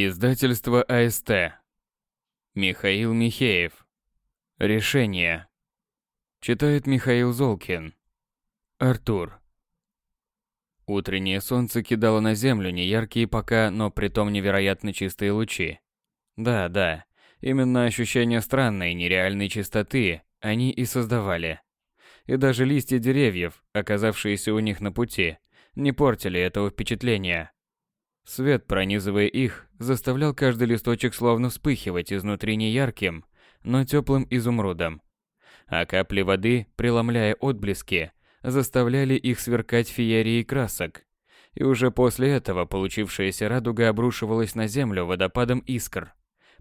Издательство АСТ. Михаил Михеев. Решение. Читает Михаил Золкин. Артур. Утреннее солнце кидало на землю неяркие пока, но притом невероятно чистые лучи. Да, да, именно ощущение странной, нереальной чистоты они и создавали. И даже листья деревьев, оказавшиеся у них на пути, не портили этого впечатления. Свет, пронизывая их, заставлял каждый листочек словно вспыхивать изнутри неярким, но теплым изумрудом. А капли воды, преломляя отблески, заставляли их сверкать феерией красок. И уже после этого получившаяся радуга обрушивалась на землю водопадом искр,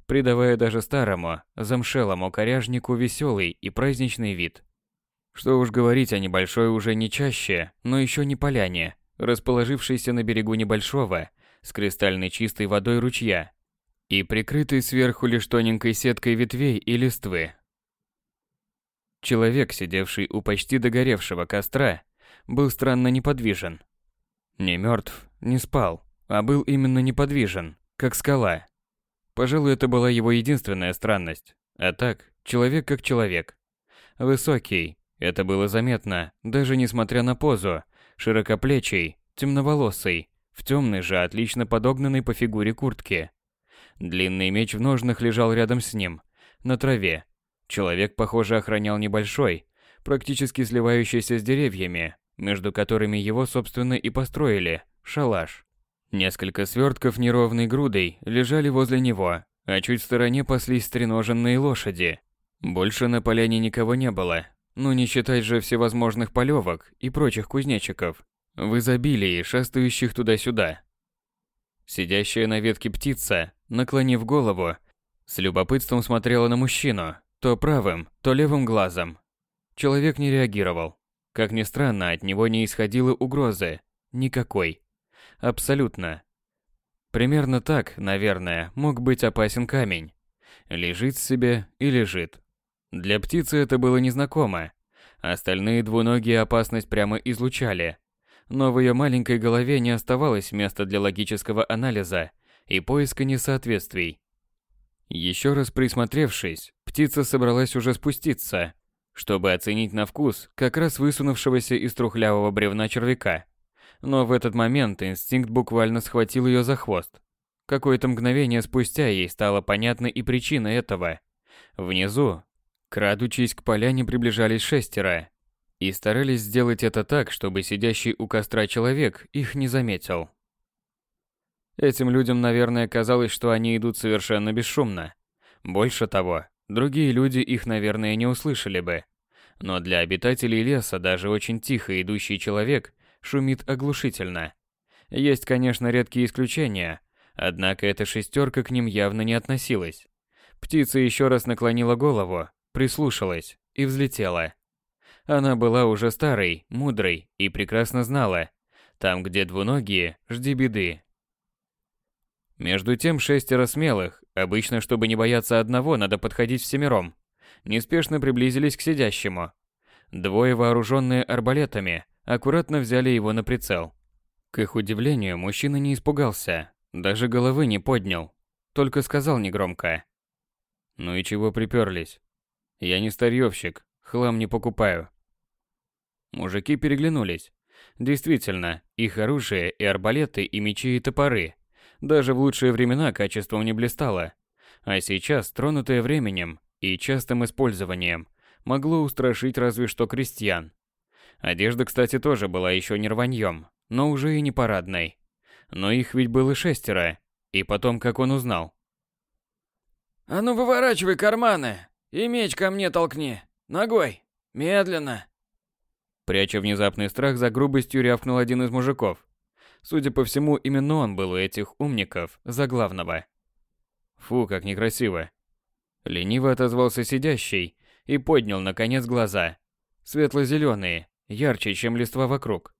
придавая даже старому, замшелому коряжнику веселый и праздничный вид. Что уж говорить о небольшой уже не чаще, но еще не поляне, расположившейся на берегу небольшого, с кристальной чистой водой ручья и прикрытой сверху лишь тоненькой сеткой ветвей и листвы. Человек, сидевший у почти догоревшего костра, был странно неподвижен. Не мертв, не спал, а был именно неподвижен, как скала. Пожалуй, это была его единственная странность. А так, человек как человек. Высокий, это было заметно, даже несмотря на позу, широкоплечий, темноволосый, в темной же, отлично подогнанной по фигуре куртке. Длинный меч в ножнах лежал рядом с ним, на траве. Человек, похоже, охранял небольшой, практически сливающийся с деревьями, между которыми его, собственно, и построили, шалаш. Несколько свертков неровной грудой лежали возле него, а чуть в стороне паслись стреноженные лошади. Больше на поляне никого не было, ну не считать же всевозможных полевок и прочих кузнечиков, в изобилии шастающих туда-сюда. Сидящая на ветке птица, наклонив голову, с любопытством смотрела на мужчину, то правым, то левым глазом. Человек не реагировал. Как ни странно, от него не исходило угрозы. Никакой. Абсолютно. Примерно так, наверное, мог быть опасен камень. Лежит себе и лежит. Для птицы это было незнакомо. Остальные двуногие опасность прямо излучали но в ее маленькой голове не оставалось места для логического анализа и поиска несоответствий. Еще раз присмотревшись, птица собралась уже спуститься, чтобы оценить на вкус как раз высунувшегося из трухлявого бревна червяка. Но в этот момент инстинкт буквально схватил ее за хвост. Какое-то мгновение спустя ей стала понятна и причина этого. Внизу, крадучись к поляне, приближались шестеро, и старались сделать это так, чтобы сидящий у костра человек их не заметил. Этим людям, наверное, казалось, что они идут совершенно бесшумно. Больше того, другие люди их, наверное, не услышали бы. Но для обитателей леса даже очень тихо идущий человек шумит оглушительно. Есть, конечно, редкие исключения, однако эта шестерка к ним явно не относилась. Птица еще раз наклонила голову, прислушалась и взлетела. Она была уже старой, мудрой и прекрасно знала, там, где двуногие, жди беды. Между тем шестеро смелых, обычно, чтобы не бояться одного, надо подходить всемиром, неспешно приблизились к сидящему. Двое, вооруженные арбалетами, аккуратно взяли его на прицел. К их удивлению, мужчина не испугался, даже головы не поднял, только сказал негромко. «Ну и чего приперлись? Я не старьевщик, хлам не покупаю. Мужики переглянулись. Действительно, их оружие и арбалеты, и мечи, и топоры. Даже в лучшие времена качеством не блистало. А сейчас, тронутое временем и частым использованием, могло устрашить разве что крестьян. Одежда, кстати, тоже была еще не рваньем, но уже и не парадной. Но их ведь было шестеро. И потом, как он узнал. «А ну выворачивай карманы и меч ко мне толкни. Ногой. Медленно». Пряча внезапный страх за грубостью, рявкнул один из мужиков. Судя по всему, именно он был у этих умников за главного. Фу, как некрасиво. Лениво отозвался сидящий и поднял, наконец, глаза. Светло-зеленые, ярче, чем листва вокруг.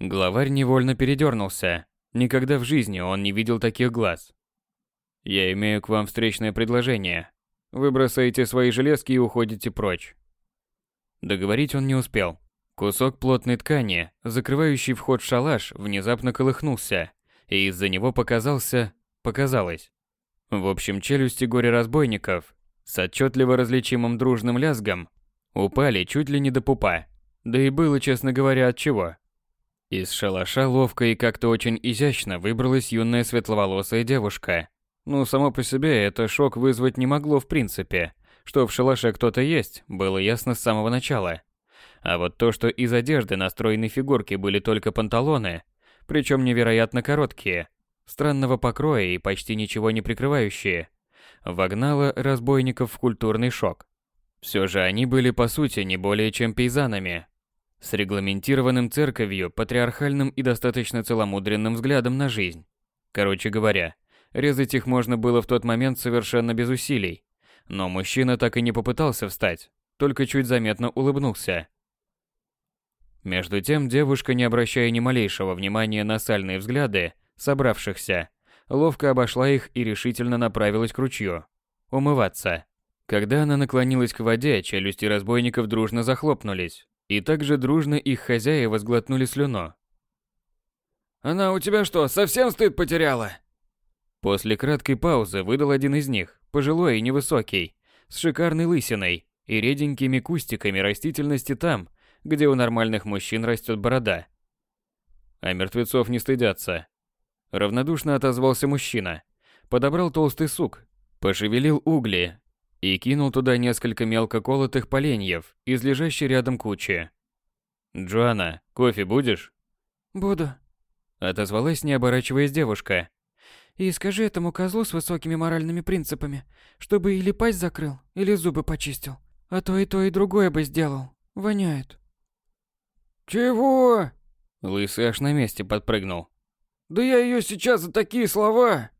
Главарь невольно передернулся. Никогда в жизни он не видел таких глаз. «Я имею к вам встречное предложение. Вы бросаете свои железки и уходите прочь». Договорить он не успел. Кусок плотной ткани, закрывающий вход в шалаш, внезапно колыхнулся, и из-за него показался показалось. В общем, челюсти горе-разбойников с отчетливо различимым дружным лязгом упали чуть ли не до пупа. Да и было, честно говоря, от чего. Из шалаша ловко и как-то очень изящно выбралась юная светловолосая девушка. Ну, само по себе это шок вызвать не могло в принципе. Что в шалаше кто-то есть, было ясно с самого начала. А вот то, что из одежды на фигурке были только панталоны, причем невероятно короткие, странного покроя и почти ничего не прикрывающие, вогнало разбойников в культурный шок. Все же они были по сути не более чем пейзанами, с регламентированным церковью, патриархальным и достаточно целомудренным взглядом на жизнь. Короче говоря, резать их можно было в тот момент совершенно без усилий. Но мужчина так и не попытался встать, только чуть заметно улыбнулся. Между тем девушка, не обращая ни малейшего внимания на сальные взгляды собравшихся, ловко обошла их и решительно направилась к ручью. Умываться. Когда она наклонилась к воде, челюсти разбойников дружно захлопнулись, и также дружно их хозяева сглотнули слюну. «Она у тебя что, совсем стыд потеряла?» После краткой паузы выдал один из них, пожилой и невысокий, с шикарной лысиной и реденькими кустиками растительности там, где у нормальных мужчин растет борода. А мертвецов не стыдятся. Равнодушно отозвался мужчина. Подобрал толстый сук, пошевелил угли и кинул туда несколько мелко колотых поленьев из лежащей рядом кучи. «Джоанна, кофе будешь?» «Буду», — отозвалась, не оборачиваясь девушка. «И скажи этому козлу с высокими моральными принципами, чтобы или пасть закрыл, или зубы почистил. А то и то, и другое бы сделал. Воняет». «Чего?» Лысый аж на месте подпрыгнул. «Да я ее сейчас за такие слова!»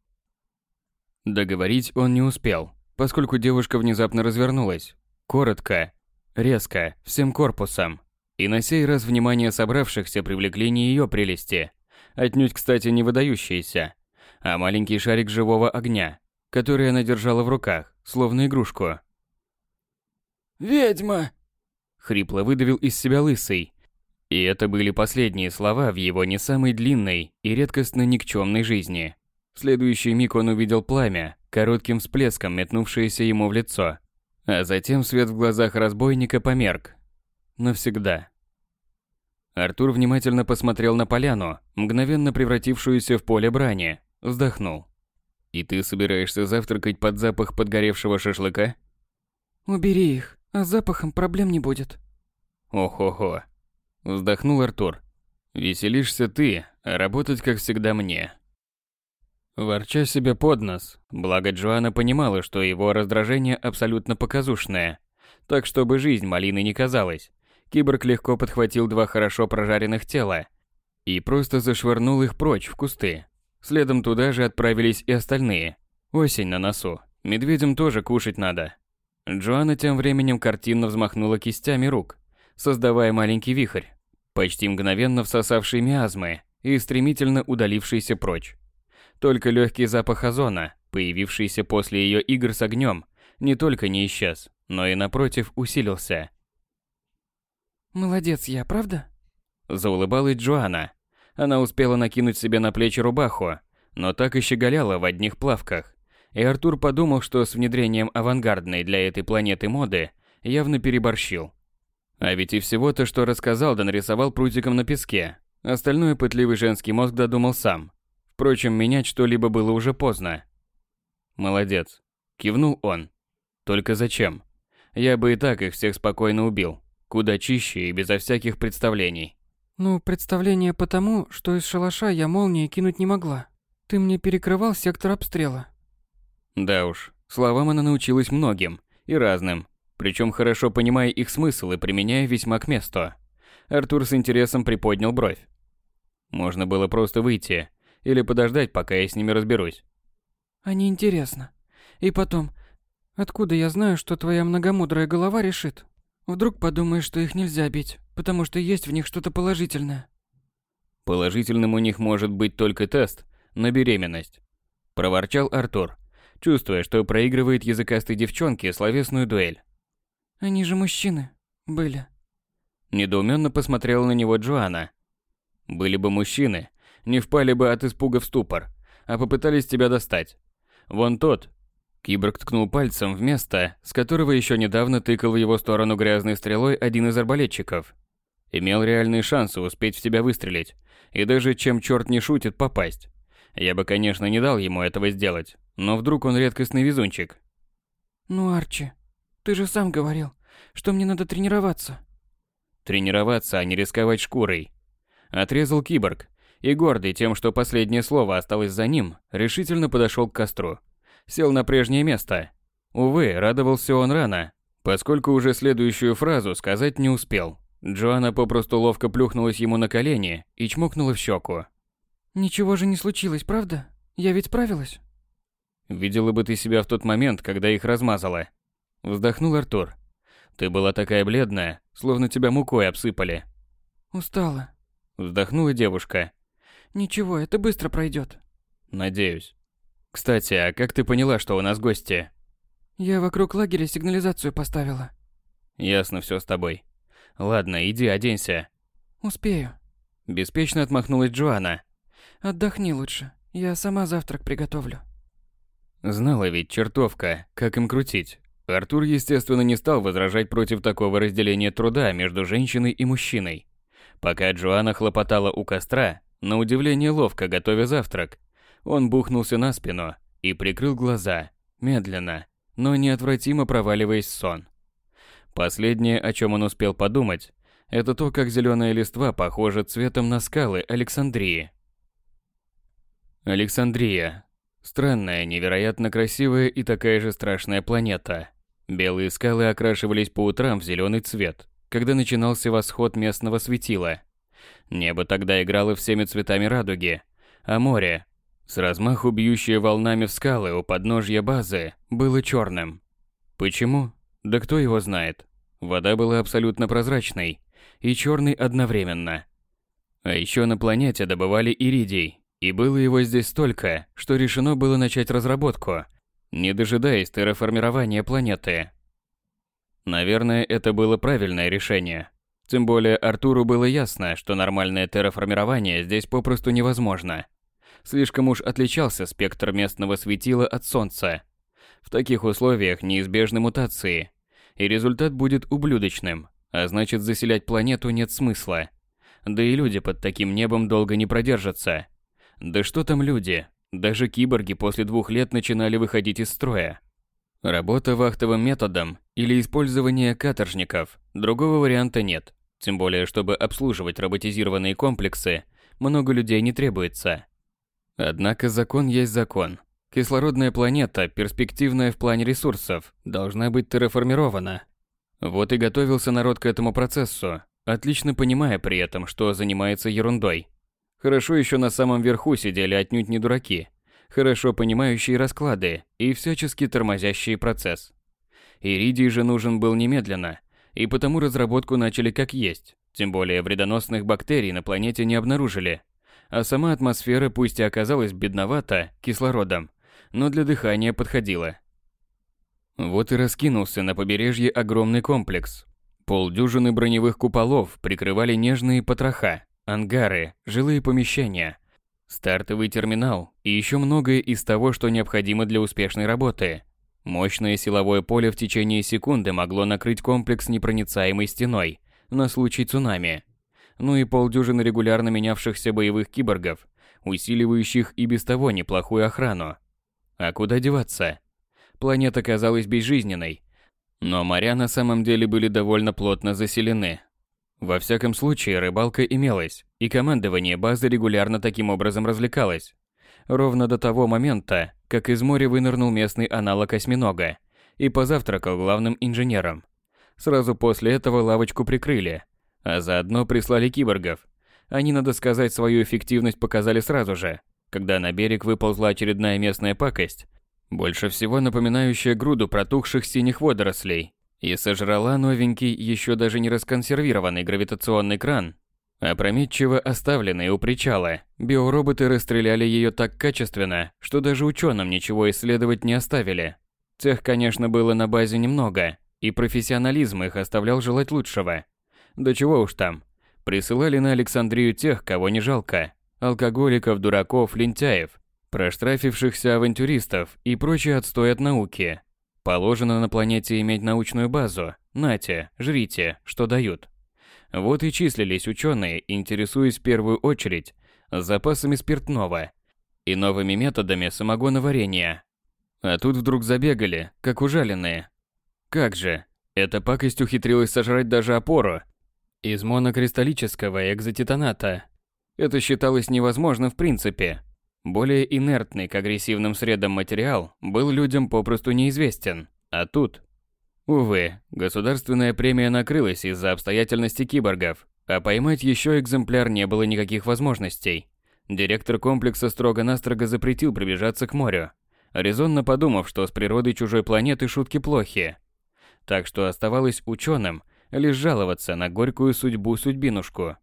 Договорить он не успел поскольку девушка внезапно развернулась. Коротко, резко, всем корпусом. И на сей раз внимание собравшихся привлекли не ее прелести, отнюдь, кстати, не выдающиеся, а маленький шарик живого огня, который она держала в руках, словно игрушку. «Ведьма!» — хрипло выдавил из себя лысый. И это были последние слова в его не самой длинной и редкостно никчемной жизни. В следующий миг он увидел пламя, коротким всплеском метнувшееся ему в лицо. А затем свет в глазах разбойника померк. Навсегда. Артур внимательно посмотрел на поляну, мгновенно превратившуюся в поле брани, вздохнул. «И ты собираешься завтракать под запах подгоревшего шашлыка?» «Убери их, а с запахом проблем не будет». «Ох-охо», — вздохнул Артур. «Веселишься ты, а работать, как всегда, мне». Ворча себе под нос, благо Джоанна понимала, что его раздражение абсолютно показушное. Так, чтобы жизнь малины не казалась, киборг легко подхватил два хорошо прожаренных тела и просто зашвырнул их прочь в кусты. Следом туда же отправились и остальные. Осень на носу, медведям тоже кушать надо. Джоанна тем временем картинно взмахнула кистями рук, создавая маленький вихрь, почти мгновенно всосавший миазмы и стремительно удалившийся прочь. Только легкий запах озона, появившийся после ее игр с огнем, не только не исчез, но и напротив усилился. «Молодец я, правда?» Заулыбалась Джоанна. Она успела накинуть себе на плечи рубаху, но так и щеголяла в одних плавках. И Артур подумал, что с внедрением авангардной для этой планеты моды явно переборщил. А ведь и всего-то, что рассказал да нарисовал прутиком на песке. Остальное пытливый женский мозг додумал сам. Впрочем, менять что-либо было уже поздно. «Молодец», – кивнул он. «Только зачем? Я бы и так их всех спокойно убил. Куда чище и безо всяких представлений». «Ну, представление потому, что из шалаша я молнии кинуть не могла. Ты мне перекрывал сектор обстрела». Да уж, словам она научилась многим и разным, причем хорошо понимая их смысл и применяя весьма к месту. Артур с интересом приподнял бровь. Можно было просто выйти, или подождать, пока я с ними разберусь? А не интересно. И потом, откуда я знаю, что твоя многомудрая голова решит? Вдруг подумаешь, что их нельзя бить, потому что есть в них что-то положительное. Положительным у них может быть только тест на беременность. Проворчал Артур, чувствуя, что проигрывает языкастой девчонке словесную дуэль. Они же мужчины. Были. Недоуменно посмотрела на него Джоанна. Были бы мужчины, не впали бы от испуга в ступор. а попытались тебя достать. Вон тот. Киборг ткнул пальцем в место, с которого еще недавно тыкал в его сторону грязной стрелой один из арбалетчиков. Имел реальные шансы успеть в тебя выстрелить, и даже чем черт не шутит попасть. Я бы, конечно, не дал ему этого сделать, но вдруг он редкостный везунчик. Ну, Арчи, ты же сам говорил, что мне надо тренироваться. Тренироваться, а не рисковать шкурой. Отрезал киборг, и гордый тем, что последнее слово осталось за ним, решительно подошел к костру. Сел на прежнее место. Увы, радовался он рано, поскольку уже следующую фразу сказать не успел. Джоанна попросту ловко плюхнулась ему на колени и чмокнула в щеку. Ничего же не случилось, правда? Я ведь справилась. Видела бы ты себя в тот момент, когда их размазала. Вздохнул Артур. Ты была такая бледная, словно тебя мукой обсыпали. Устала. Вздохнула девушка. Ничего, это быстро пройдет. Надеюсь. Кстати, а как ты поняла, что у нас гости? Я вокруг лагеря сигнализацию поставила. Ясно все с тобой. Ладно, иди оденься. Успею. Беспечно отмахнулась Джоанна. Отдохни лучше. Я сама завтрак приготовлю. Знала ведь чертовка, как им крутить. Артур, естественно, не стал возражать против такого разделения труда между женщиной и мужчиной. Пока Джоанна хлопотала у костра, на удивление ловко готовя завтрак, он бухнулся на спину и прикрыл глаза, медленно, но неотвратимо проваливаясь в сон. Последнее, о чем он успел подумать, это то, как зеленая листва похожа цветом на скалы Александрии. Александрия. Странная, невероятно красивая и такая же страшная планета. Белые скалы окрашивались по утрам в зеленый цвет, когда начинался восход местного светила. Небо тогда играло всеми цветами радуги, а море, с размаху бьющее волнами в скалы у подножья базы, было черным. Почему? Да кто его знает. Вода была абсолютно прозрачной и черной одновременно. А еще на планете добывали иридий, и было его здесь столько, что решено было начать разработку, не дожидаясь терраформирования планеты. Наверное, это было правильное решение. Тем более Артуру было ясно, что нормальное терраформирование здесь попросту невозможно. Слишком уж отличался спектр местного светила от Солнца. В таких условиях неизбежны мутации, и результат будет ублюдочным, а значит заселять планету нет смысла. Да и люди под таким небом долго не продержатся. Да что там люди, даже киборги после двух лет начинали выходить из строя. Работа вахтовым методом или использование каторжников, другого варианта нет. Тем более, чтобы обслуживать роботизированные комплексы, много людей не требуется. Однако закон есть закон. Кислородная планета, перспективная в плане ресурсов, должна быть терраформирована. Вот и готовился народ к этому процессу, отлично понимая при этом, что занимается ерундой. Хорошо еще на самом верху сидели отнюдь не дураки, хорошо понимающие расклады и всячески тормозящие процесс. Иридий же нужен был немедленно, и потому разработку начали как есть, тем более вредоносных бактерий на планете не обнаружили. А сама атмосфера пусть и оказалась бедновата кислородом, но для дыхания подходила. Вот и раскинулся на побережье огромный комплекс. Полдюжины броневых куполов прикрывали нежные потроха, ангары, жилые помещения, стартовый терминал и еще многое из того, что необходимо для успешной работы – Мощное силовое поле в течение секунды могло накрыть комплекс непроницаемой стеной на случай цунами. Ну и полдюжины регулярно менявшихся боевых киборгов, усиливающих и без того неплохую охрану. А куда деваться? Планета казалась безжизненной, но моря на самом деле были довольно плотно заселены. Во всяком случае, рыбалка имелась, и командование базы регулярно таким образом развлекалось. Ровно до того момента, как из моря вынырнул местный аналог осьминога и позавтракал главным инженером. Сразу после этого лавочку прикрыли, а заодно прислали киборгов. Они, надо сказать, свою эффективность показали сразу же, когда на берег выползла очередная местная пакость, больше всего напоминающая груду протухших синих водорослей, и сожрала новенький, еще даже не расконсервированный гравитационный кран Опрометчиво оставленные у причала, биороботы расстреляли ее так качественно, что даже ученым ничего исследовать не оставили. Тех, конечно, было на базе немного, и профессионализм их оставлял желать лучшего. Да чего уж там. Присылали на Александрию тех, кого не жалко. Алкоголиков, дураков, лентяев. проштрафившихся авантюристов и прочий отстой от науки. Положено на планете иметь научную базу. Нате, жрите, что дают. Вот и числились ученые, интересуясь в первую очередь запасами спиртного и новыми методами самогоноварения. А тут вдруг забегали, как ужаленные. Как же, эта пакость ухитрилась сожрать даже опору из монокристаллического экзотитаната. Это считалось невозможно в принципе. Более инертный к агрессивным средам материал был людям попросту неизвестен. А тут... Увы, государственная премия накрылась из-за обстоятельностей киборгов, а поймать еще экземпляр не было никаких возможностей. Директор комплекса строго-настрого запретил приближаться к морю, резонно подумав, что с природой чужой планеты шутки плохи. Так что оставалось ученым лишь жаловаться на горькую судьбу-судьбинушку,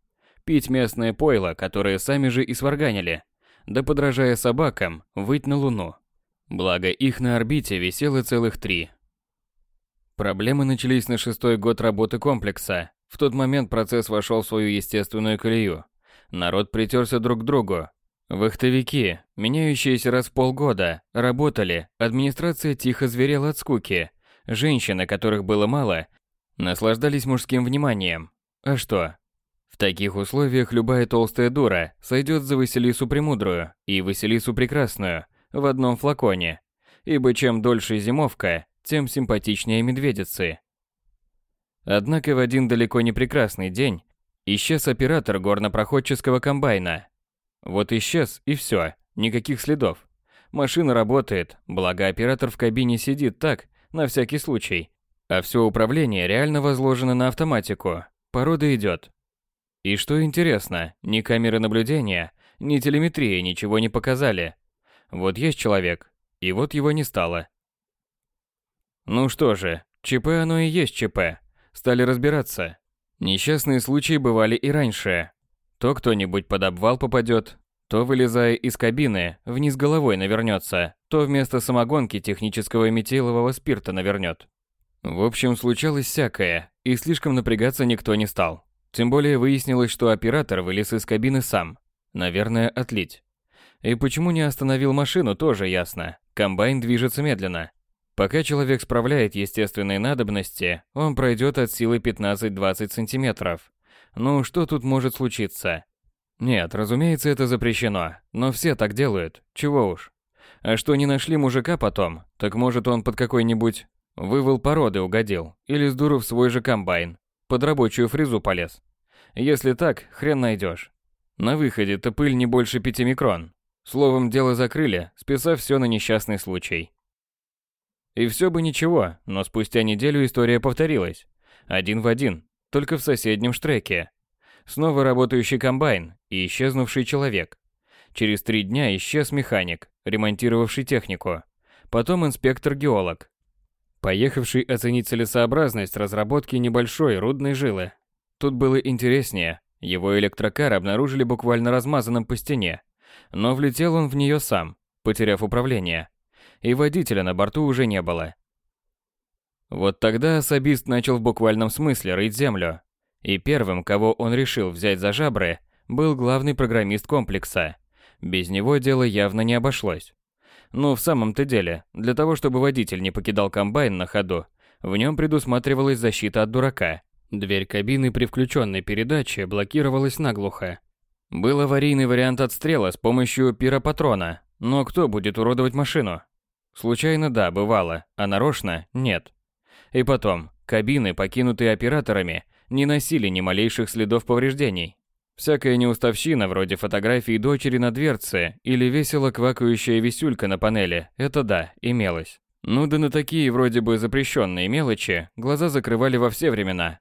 пить местное пойло, которое сами же и сварганили, да подражая собакам, выть на Луну. Благо их на орбите висело целых три. Проблемы начались на шестой год работы комплекса. В тот момент процесс вошел в свою естественную колею. Народ притерся друг к другу. Вахтовики, меняющиеся раз в полгода, работали, администрация тихо зверела от скуки. Женщины, которых было мало, наслаждались мужским вниманием. А что, таких условиях любая толстая дура сойдет за Василису Премудрую и Василису Прекрасную в одном флаконе, ибо чем дольше зимовка, тем симпатичнее медведицы. Однако в один далеко не прекрасный день исчез оператор горнопроходческого комбайна. Вот исчез и все, никаких следов. Машина работает, благо оператор в кабине сидит так, на всякий случай, а все управление реально возложено на автоматику. Порода идет, и что интересно, ни камеры наблюдения, ни телеметрия ничего не показали. Вот есть человек, и вот его не стало. Ну что же, ЧП оно и есть ЧП. Стали разбираться. Несчастные случаи бывали и раньше. То кто-нибудь под обвал попадет, то, вылезая из кабины, вниз головой навернется, то вместо самогонки технического метилового спирта навернет. В общем, случалось всякое, и слишком напрягаться никто не стал. Тем более выяснилось, что оператор вылез из кабины сам. Наверное, отлить. И почему не остановил машину, тоже ясно. Комбайн движется медленно. Пока человек справляет естественные надобности, он пройдет от силы 15-20 сантиметров. Ну, что тут может случиться? Нет, разумеется, это запрещено, но все так делают, чего уж. А что не нашли мужика потом, так может он под какой-нибудь вывал породы угодил, или с дуру в свой же комбайн, под рабочую фрезу полез. Если так, хрен найдешь. На выходе-то пыль не больше пяти микрон. Словом, дело закрыли, списав все на несчастный случай. И все бы ничего, но спустя неделю история повторилась. Один в один, только в соседнем штреке. Снова работающий комбайн и исчезнувший человек. Через три дня исчез механик, ремонтировавший технику. Потом инспектор-геолог, поехавший оценить целесообразность разработки небольшой рудной жилы. Тут было интереснее. Его электрокар обнаружили буквально размазанным по стене. Но влетел он в нее сам, потеряв управление. И водителя на борту уже не было. Вот тогда особист начал в буквальном смысле рыть землю. И первым, кого он решил взять за жабры, был главный программист комплекса. Без него дело явно не обошлось. Ну, в самом-то деле, для того, чтобы водитель не покидал комбайн на ходу, в нем предусматривалась защита от дурака. Дверь кабины при включенной передаче блокировалась наглухо. Был аварийный вариант отстрела с помощью пиропатрона, но кто будет уродовать машину? Случайно да, бывало, а нарочно нет. И потом, кабины, покинутые операторами, не носили ни малейших следов повреждений. Всякая неуставщина вроде фотографии дочери на дверце или весело квакающая висюлька на панели, это да, имелось. Ну да на такие вроде бы запрещенные мелочи глаза закрывали во все времена,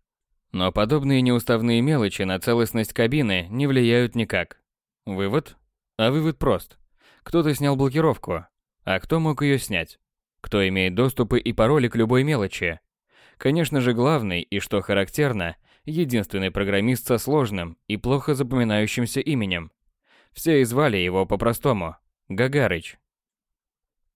но подобные неуставные мелочи на целостность кабины не влияют никак. Вывод? А вывод прост. Кто-то снял блокировку. А кто мог ее снять? Кто имеет доступы и пароли к любой мелочи? Конечно же, главный и, что характерно, единственный программист со сложным и плохо запоминающимся именем. Все и звали его по-простому – Гагарыч.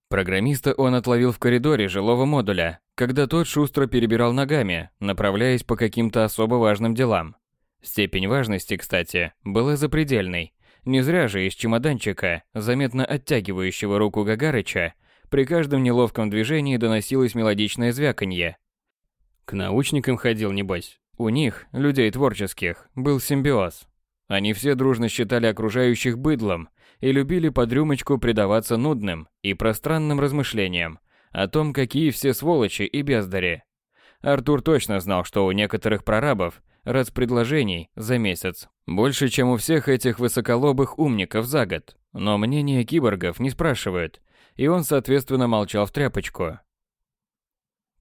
Программиста он отловил в коридоре жилого модуля, когда тот шустро перебирал ногами, направляясь по каким-то особо важным делам. Степень важности, кстати, была запредельной, Не зря же из чемоданчика, заметно оттягивающего руку Гагарыча, при каждом неловком движении доносилось мелодичное звяканье. К научникам ходил, небось. У них, людей творческих, был симбиоз. Они все дружно считали окружающих быдлом и любили под рюмочку предаваться нудным и пространным размышлениям о том, какие все сволочи и бездари. Артур точно знал, что у некоторых прорабов предложений за месяц больше, чем у всех этих высоколобых умников за год. Но мнение киборгов не спрашивают, и он, соответственно, молчал в тряпочку.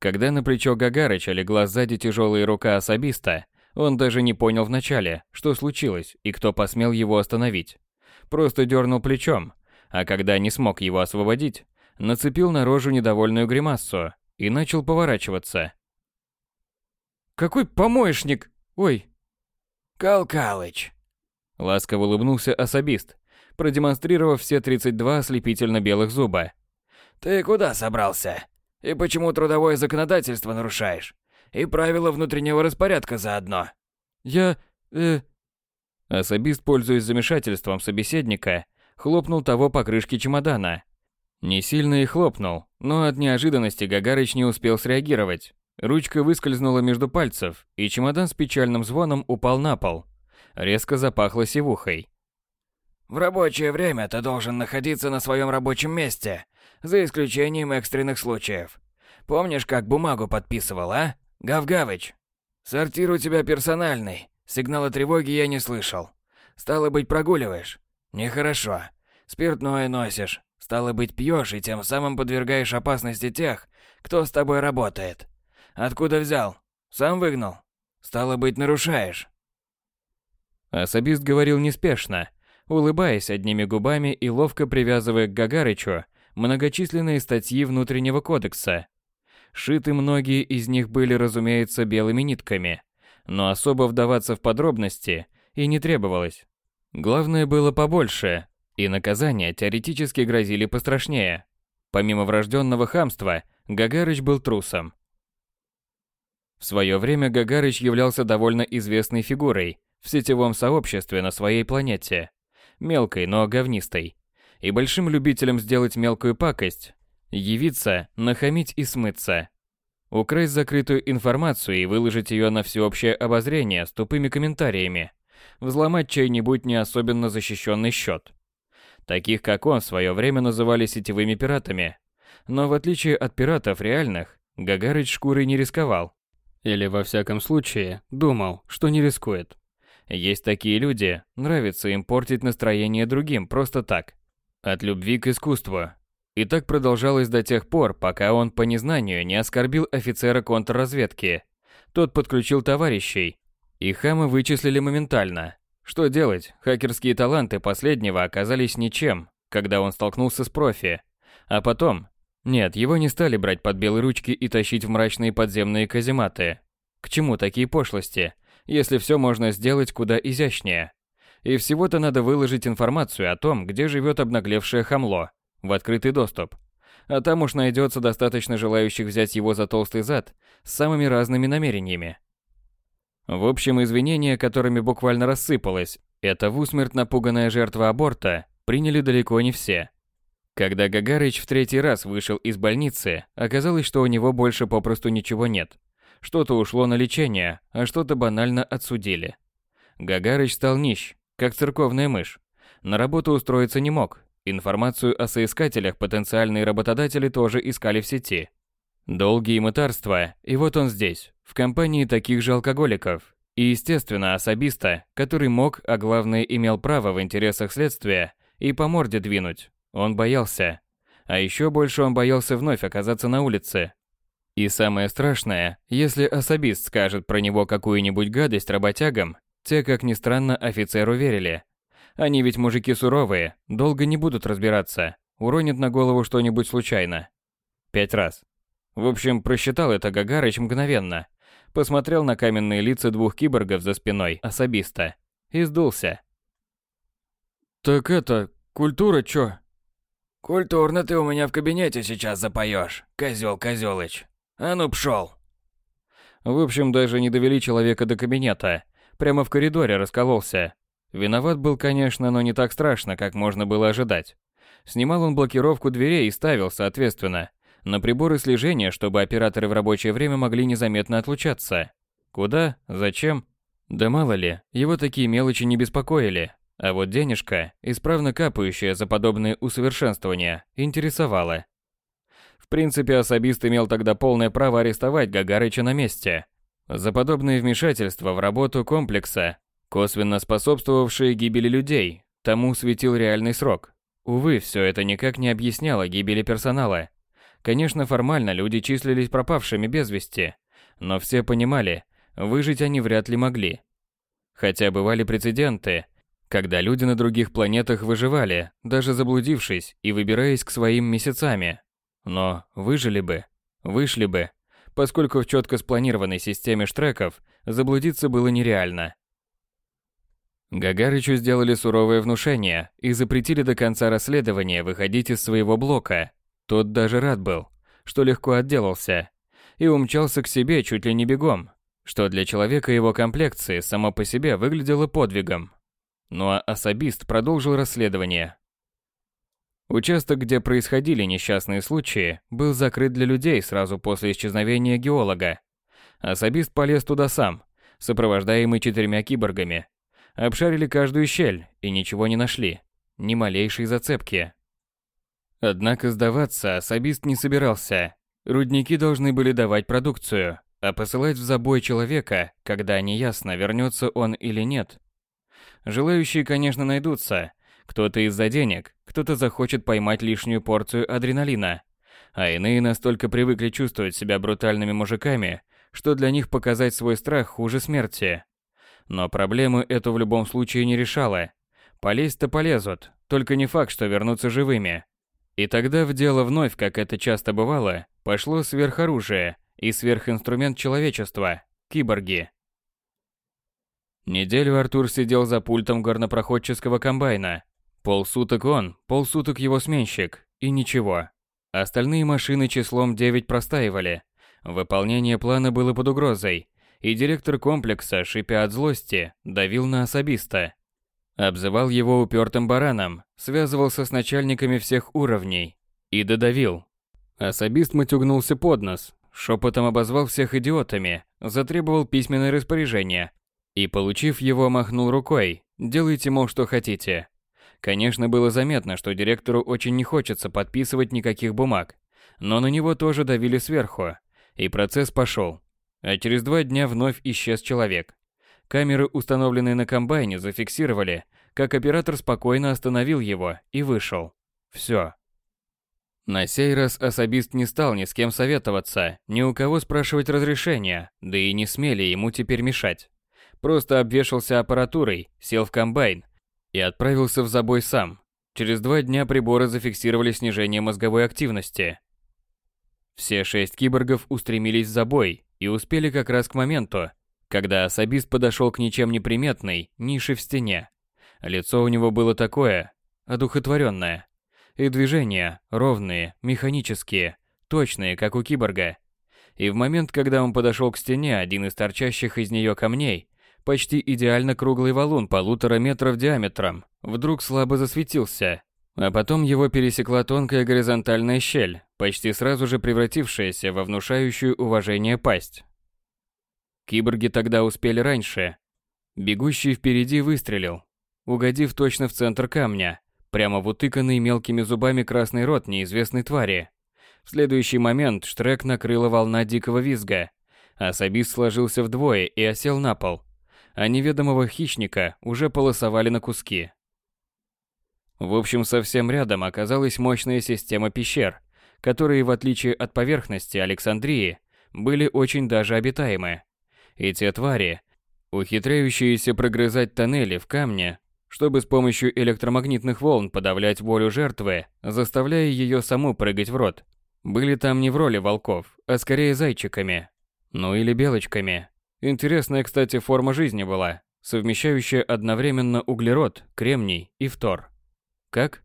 Когда на плечо Гагарыча легла сзади тяжелая рука особиста, он даже не понял вначале, что случилось и кто посмел его остановить. Просто дернул плечом, а когда не смог его освободить, нацепил на рожу недовольную гримассу и начал поворачиваться. «Какой помоечник? Ой!» «Кал Калыч!» Ласково улыбнулся особист, продемонстрировав все 32 ослепительно белых зуба. «Ты куда собрался? И почему трудовое законодательство нарушаешь? И правила внутреннего распорядка заодно?» «Я... э...» Особист, пользуясь замешательством собеседника, хлопнул того по крышке чемодана. Не сильно и хлопнул, но от неожиданности Гагарыч не успел среагировать. Ручка выскользнула между пальцев, и чемодан с печальным звоном упал на пол. Резко запахло сивухой. В рабочее время ты должен находиться на своем рабочем месте, за исключением экстренных случаев. Помнишь, как бумагу подписывал, а? Гавгавыч. Сортир у тебя персональный. Сигнала тревоги я не слышал. Стало быть, прогуливаешь. Нехорошо. Спиртное носишь. Стало быть, пьешь и тем самым подвергаешь опасности тех, кто с тобой работает. Откуда взял? Сам выгнал? Стало быть, нарушаешь. Особист говорил неспешно, улыбаясь одними губами и ловко привязывая к Гагарычу многочисленные статьи внутреннего кодекса. Шиты многие из них были, разумеется, белыми нитками, но особо вдаваться в подробности и не требовалось. Главное было побольше, и наказания теоретически грозили пострашнее. Помимо врожденного хамства, Гагарыч был трусом. В свое время Гагарыч являлся довольно известной фигурой в сетевом сообществе на своей планете мелкой, но говнистой, и большим любителем сделать мелкую пакость, явиться, нахамить и смыться. Украсть закрытую информацию и выложить ее на всеобщее обозрение с тупыми комментариями. Взломать чей-нибудь не особенно защищенный счет. Таких, как он, в свое время называли сетевыми пиратами. Но в отличие от пиратов реальных, Гагарыч шкурой не рисковал. Или, во всяком случае, думал, что не рискует. Есть такие люди, нравится им портить настроение другим просто так. От любви к искусству. И так продолжалось до тех пор, пока он по незнанию не оскорбил офицера контрразведки. Тот подключил товарищей, и хама вычислили моментально. Что делать? Хакерские таланты последнего оказались ничем, когда он столкнулся с профи. А потом... Нет, его не стали брать под белые ручки и тащить в мрачные подземные казематы. К чему такие пошлости? если все можно сделать куда изящнее. И всего-то надо выложить информацию о том, где живет обнаглевшее хамло, в открытый доступ. А там уж найдется достаточно желающих взять его за толстый зад с самыми разными намерениями. В общем, извинения, которыми буквально рассыпалась эта в усмерть напуганная жертва аборта, приняли далеко не все. Когда Гагарыч в третий раз вышел из больницы, оказалось, что у него больше попросту ничего нет. Что-то ушло на лечение, а что-то банально отсудили. Гагарыч стал нищ, как церковная мышь. На работу устроиться не мог. Информацию о соискателях потенциальные работодатели тоже искали в сети. Долгие мытарства, и вот он здесь, в компании таких же алкоголиков. И, естественно, особиста, который мог, а главное имел право в интересах следствия, и по морде двинуть. Он боялся. А еще больше он боялся вновь оказаться на улице, и самое страшное, если особист скажет про него какую-нибудь гадость работягам, те, как ни странно, офицеру верили. Они ведь мужики суровые, долго не будут разбираться, уронят на голову что-нибудь случайно. Пять раз. В общем, просчитал это Гагарыч мгновенно. Посмотрел на каменные лица двух киборгов за спиной особиста и сдулся. «Так это, культура чё?» «Культурно ты у меня в кабинете сейчас запоешь, козел Козелыч», а ну пшел. В общем, даже не довели человека до кабинета. Прямо в коридоре раскололся. Виноват был, конечно, но не так страшно, как можно было ожидать. Снимал он блокировку дверей и ставил, соответственно, на приборы слежения, чтобы операторы в рабочее время могли незаметно отлучаться. Куда? Зачем? Да мало ли, его такие мелочи не беспокоили. А вот денежка, исправно капающая за подобные усовершенствования, интересовала. В принципе, особист имел тогда полное право арестовать Гагарыча на месте. За подобные вмешательства в работу комплекса, косвенно способствовавшие гибели людей, тому светил реальный срок. Увы, все это никак не объясняло гибели персонала. Конечно, формально люди числились пропавшими без вести, но все понимали, выжить они вряд ли могли. Хотя бывали прецеденты, когда люди на других планетах выживали, даже заблудившись и выбираясь к своим месяцами. Но выжили бы, вышли бы, поскольку в четко спланированной системе штреков заблудиться было нереально. Гагарычу сделали суровое внушение и запретили до конца расследования выходить из своего блока. Тот даже рад был, что легко отделался, и умчался к себе чуть ли не бегом, что для человека его комплекции само по себе выглядело подвигом. Ну а особист продолжил расследование. Участок, где происходили несчастные случаи, был закрыт для людей сразу после исчезновения геолога. Особист полез туда сам, сопровождаемый четырьмя киборгами. Обшарили каждую щель и ничего не нашли, ни малейшей зацепки. Однако сдаваться особист не собирался. Рудники должны были давать продукцию, а посылать в забой человека, когда неясно, вернется он или нет. Желающие, конечно, найдутся. Кто-то из-за денег, кто-то захочет поймать лишнюю порцию адреналина. А иные настолько привыкли чувствовать себя брутальными мужиками, что для них показать свой страх хуже смерти. Но проблему эту в любом случае не решала. Полезть-то полезут, только не факт, что вернутся живыми. И тогда в дело вновь, как это часто бывало, пошло сверхоружие и сверхинструмент человечества – киборги. Неделю Артур сидел за пультом горнопроходческого комбайна. Полсуток он, полсуток его сменщик, и ничего. Остальные машины числом 9 простаивали. Выполнение плана было под угрозой, и директор комплекса, шипя от злости, давил на особиста. Обзывал его упертым бараном, связывался с начальниками всех уровней и додавил. Особист матюгнулся под нос, шепотом обозвал всех идиотами, затребовал письменное распоряжение и, получив его, махнул рукой «делайте, мол, что хотите». Конечно, было заметно, что директору очень не хочется подписывать никаких бумаг, но на него тоже давили сверху, и процесс пошел. А через два дня вновь исчез человек. Камеры, установленные на комбайне, зафиксировали, как оператор спокойно остановил его и вышел. Все. На сей раз особист не стал ни с кем советоваться, ни у кого спрашивать разрешения, да и не смели ему теперь мешать. Просто обвешался аппаратурой, сел в комбайн и отправился в забой сам. Через два дня приборы зафиксировали снижение мозговой активности. Все шесть киборгов устремились в забой и успели как раз к моменту, когда особист подошел к ничем не приметной нише в стене. Лицо у него было такое, одухотворенное. И движения ровные, механические, точные, как у киборга. И в момент, когда он подошел к стене, один из торчащих из нее камней, почти идеально круглый валун полутора метров диаметром, вдруг слабо засветился. А потом его пересекла тонкая горизонтальная щель, почти сразу же превратившаяся во внушающую уважение пасть. Киборги тогда успели раньше. Бегущий впереди выстрелил, угодив точно в центр камня, прямо в утыканный мелкими зубами красный рот неизвестной твари. В следующий момент Штрек накрыла волна дикого визга. Особист сложился вдвое и осел на пол, а неведомого хищника уже полосовали на куски. В общем, совсем рядом оказалась мощная система пещер, которые, в отличие от поверхности Александрии, были очень даже обитаемы. И те твари, ухитряющиеся прогрызать тоннели в камне, чтобы с помощью электромагнитных волн подавлять волю жертвы, заставляя ее саму прыгать в рот, были там не в роли волков, а скорее зайчиками. Ну или белочками. Интересная, кстати, форма жизни была, совмещающая одновременно углерод, кремний и фтор. Как?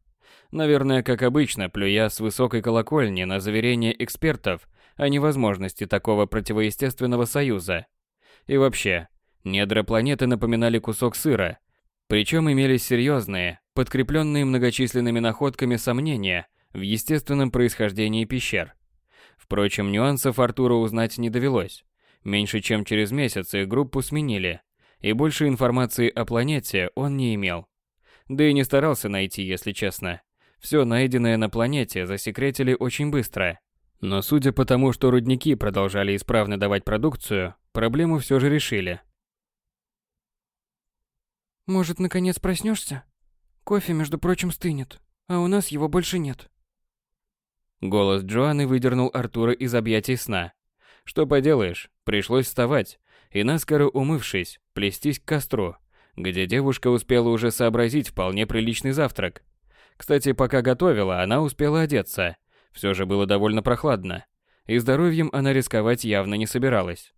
Наверное, как обычно, плюя с высокой колокольни на заверения экспертов о невозможности такого противоестественного союза. И вообще, недра планеты напоминали кусок сыра, Причем имелись серьезные, подкрепленные многочисленными находками сомнения в естественном происхождении пещер. Впрочем, нюансов Артуру узнать не довелось. Меньше чем через месяц их группу сменили, и больше информации о планете он не имел. Да и не старался найти, если честно. Все найденное на планете засекретили очень быстро. Но судя по тому, что рудники продолжали исправно давать продукцию, проблему все же решили. «Может, наконец проснешься? Кофе, между прочим, стынет, а у нас его больше нет». Голос Джоанны выдернул Артура из объятий сна. Что поделаешь, пришлось вставать и, наскоро умывшись, плестись к костру, где девушка успела уже сообразить вполне приличный завтрак. Кстати, пока готовила, она успела одеться. Все же было довольно прохладно. И здоровьем она рисковать явно не собиралась.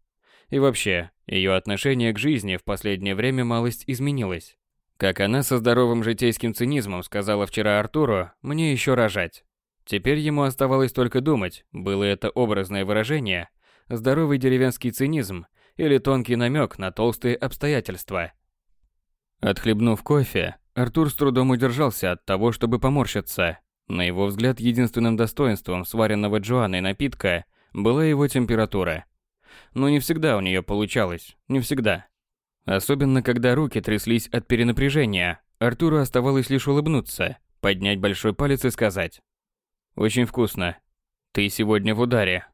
И вообще, ее отношение к жизни в последнее время малость изменилось. Как она со здоровым житейским цинизмом сказала вчера Артуру, мне еще рожать. Теперь ему оставалось только думать, было это образное выражение, здоровый деревенский цинизм или тонкий намек на толстые обстоятельства. Отхлебнув кофе, Артур с трудом удержался от того, чтобы поморщиться. На его взгляд, единственным достоинством сваренного Джоанной напитка была его температура. Но не всегда у нее получалось, не всегда. Особенно, когда руки тряслись от перенапряжения, Артуру оставалось лишь улыбнуться, поднять большой палец и сказать «Очень вкусно. Ты сегодня в ударе».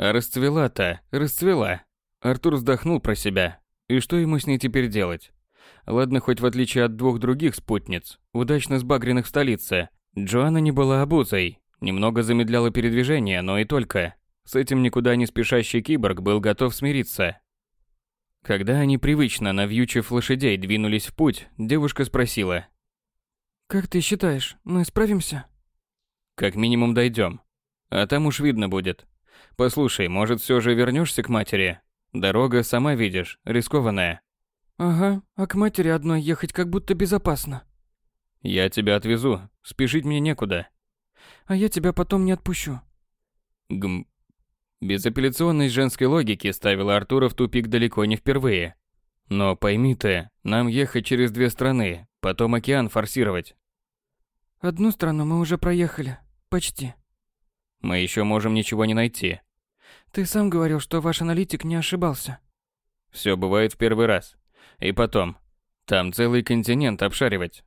А расцвела-то, расцвела. Артур вздохнул про себя. И что ему с ней теперь делать? Ладно, хоть в отличие от двух других спутниц, удачно сбагренных в столице, Джоанна не была обузой, немного замедляла передвижение, но и только. С этим никуда не спешащий киборг был готов смириться. Когда они привычно, навьючив лошадей, двинулись в путь, девушка спросила. «Как ты считаешь, мы справимся?» «Как минимум дойдем. А там уж видно будет. Послушай, может, все же вернешься к матери? Дорога, сама видишь, рискованная. Ага, а к матери одной ехать как будто безопасно. Я тебя отвезу, спешить мне некуда. А я тебя потом не отпущу. Гм. Безапелляционность женской логики ставила Артура в тупик далеко не впервые. Но пойми ты, нам ехать через две страны, потом океан форсировать. Одну страну мы уже проехали. Почти. Мы еще можем ничего не найти. Ты сам говорил, что ваш аналитик не ошибался. Все бывает в первый раз. И потом, там целый континент обшаривать.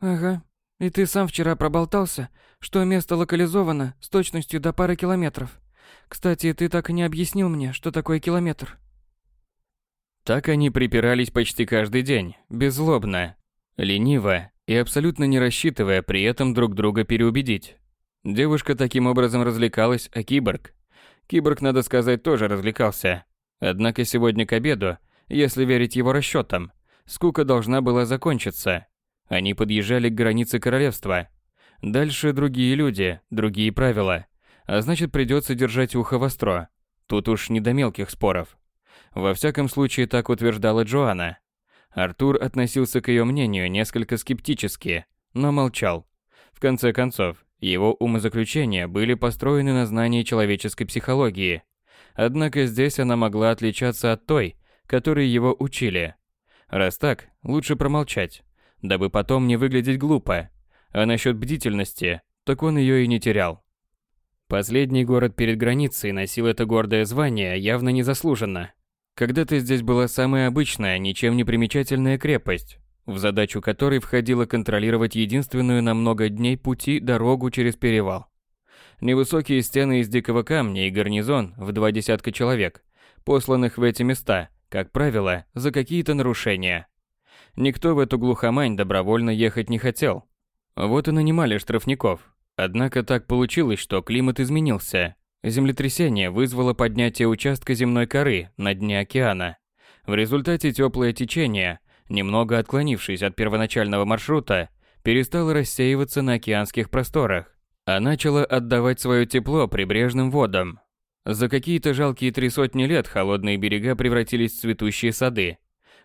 Ага. И ты сам вчера проболтался, что место локализовано с точностью до пары километров. Кстати, ты так и не объяснил мне, что такое километр. Так они припирались почти каждый день, беззлобно, лениво и абсолютно не рассчитывая при этом друг друга переубедить. Девушка таким образом развлекалась, а киборг? Киборг, надо сказать, тоже развлекался. Однако сегодня к обеду если верить его расчетам, скука должна была закончиться. Они подъезжали к границе королевства. Дальше другие люди, другие правила. А значит, придется держать ухо востро. Тут уж не до мелких споров. Во всяком случае, так утверждала Джоанна. Артур относился к ее мнению несколько скептически, но молчал. В конце концов, его умозаключения были построены на знании человеческой психологии. Однако здесь она могла отличаться от той, которые его учили. Раз так, лучше промолчать, дабы потом не выглядеть глупо. А насчет бдительности, так он ее и не терял. Последний город перед границей носил это гордое звание явно незаслуженно. Когда-то здесь была самая обычная, ничем не примечательная крепость, в задачу которой входило контролировать единственную на много дней пути дорогу через перевал. Невысокие стены из дикого камня и гарнизон в два десятка человек, посланных в эти места, как правило, за какие-то нарушения. Никто в эту глухомань добровольно ехать не хотел. Вот и нанимали штрафников. Однако так получилось, что климат изменился. Землетрясение вызвало поднятие участка земной коры на дне океана. В результате теплое течение, немного отклонившись от первоначального маршрута, перестало рассеиваться на океанских просторах, а начало отдавать свое тепло прибрежным водам. За какие-то жалкие три сотни лет холодные берега превратились в цветущие сады.